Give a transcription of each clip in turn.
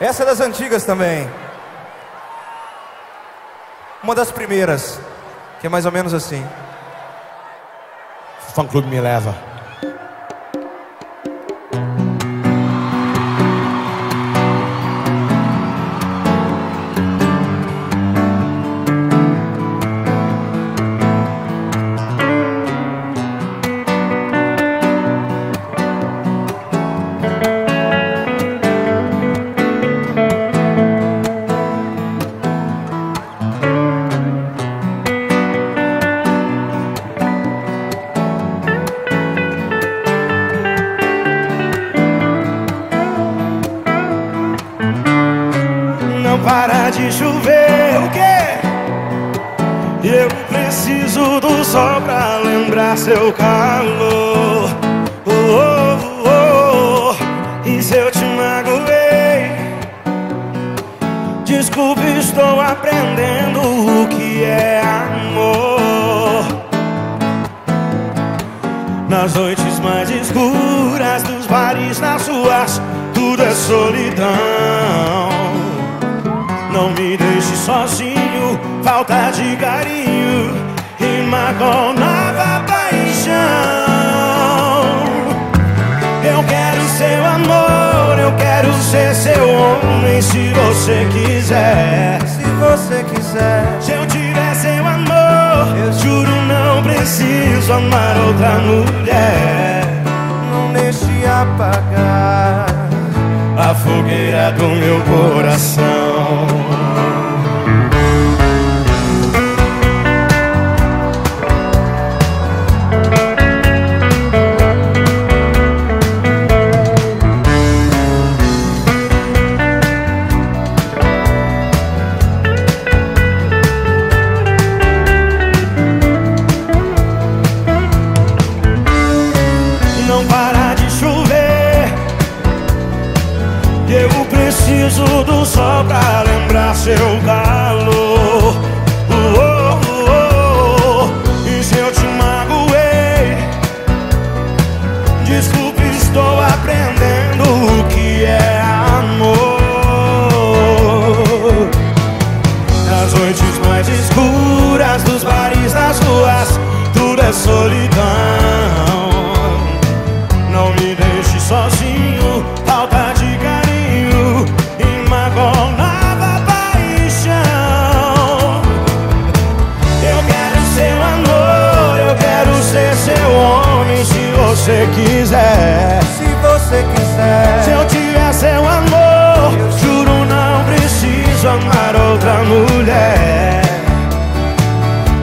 Essa é das antigas também. Uma das primeiras, que é mais ou menos assim. Fã clube me leva. Para de chover, o quê? Eu preciso do sol pra lembrar seu calor. Oh, oh, oh, oh. E se eu te magoei? Desculpe, estou aprendendo o que é amor. Nas noites mais escuras dos bares, nas ruas, tudo é solidão. Não me deixe sozinho, falta de carinho rima com nova paixão. Eu quero seu amor, eu quero ser seu homem se você quiser. Se você quiser, Se eu tiver seu amor, eu juro não preciso amar outra mulher. não deixe apagar. A fogueira do meu coração. Seu calor. Oh, oh, oh, oh. E se eu te magoei? Desculpe, estou aprendendo o que é amor. Nas noites mais escuras dos bares, das ruas, tudo é solidão. Você quiser. Se você Se quiser, eu tiver seu amor, juro não preciso amar outra mulher.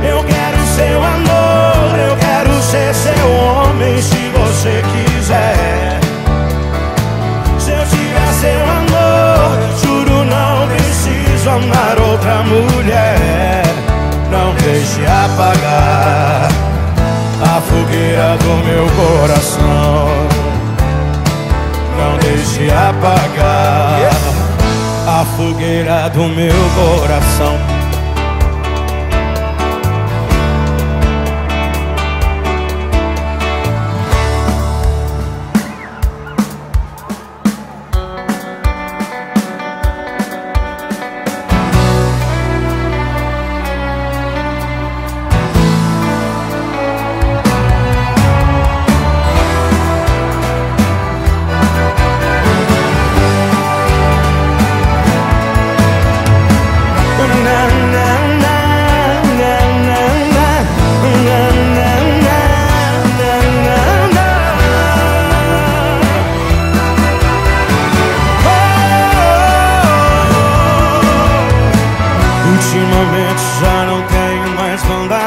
Eu quero seu amor, eu quero ser seu homem se você quiser. Do meu coração. Não deixe apagar a fogueira do meu coração.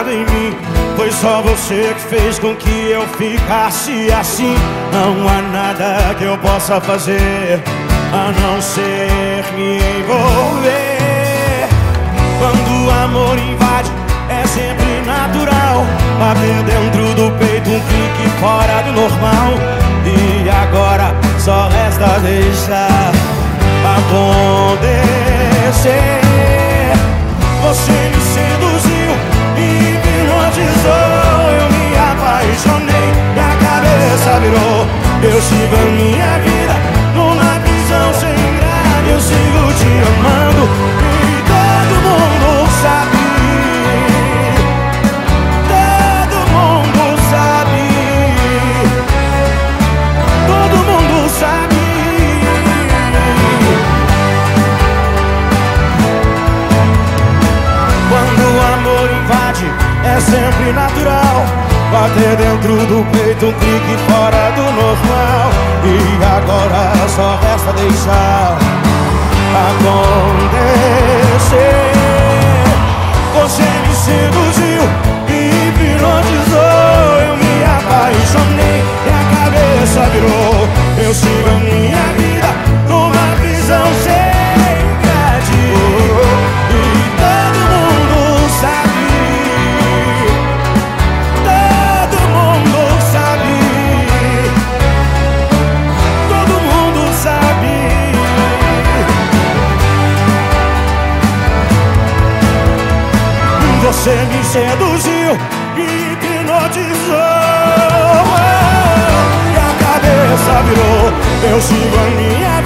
Em mim. Foi só você que fez com que eu ficasse assim. Não há nada que eu possa fazer a não ser me envolver. Quando o amor invade, é sempre natural. Bater dentro do peito um pique fora do normal. E agora só resta deixar acontecer. Você viva minha vida Numa visão sem grade. Eu sigo te amando E todo mundo sabe. Todo mundo sabe. Todo mundo sabe. Quando o amor invade é sempre natural. Bater dentro do peito um clique fora do normal. E agora só resta deixar acontecer. Você me seduziu, me hipnotizou. Eu me apaixonei e a cabeça virou. Eu sigo a minha vida Você me seduziu e hipnotizou E a cabeça virou Eu sigo a minha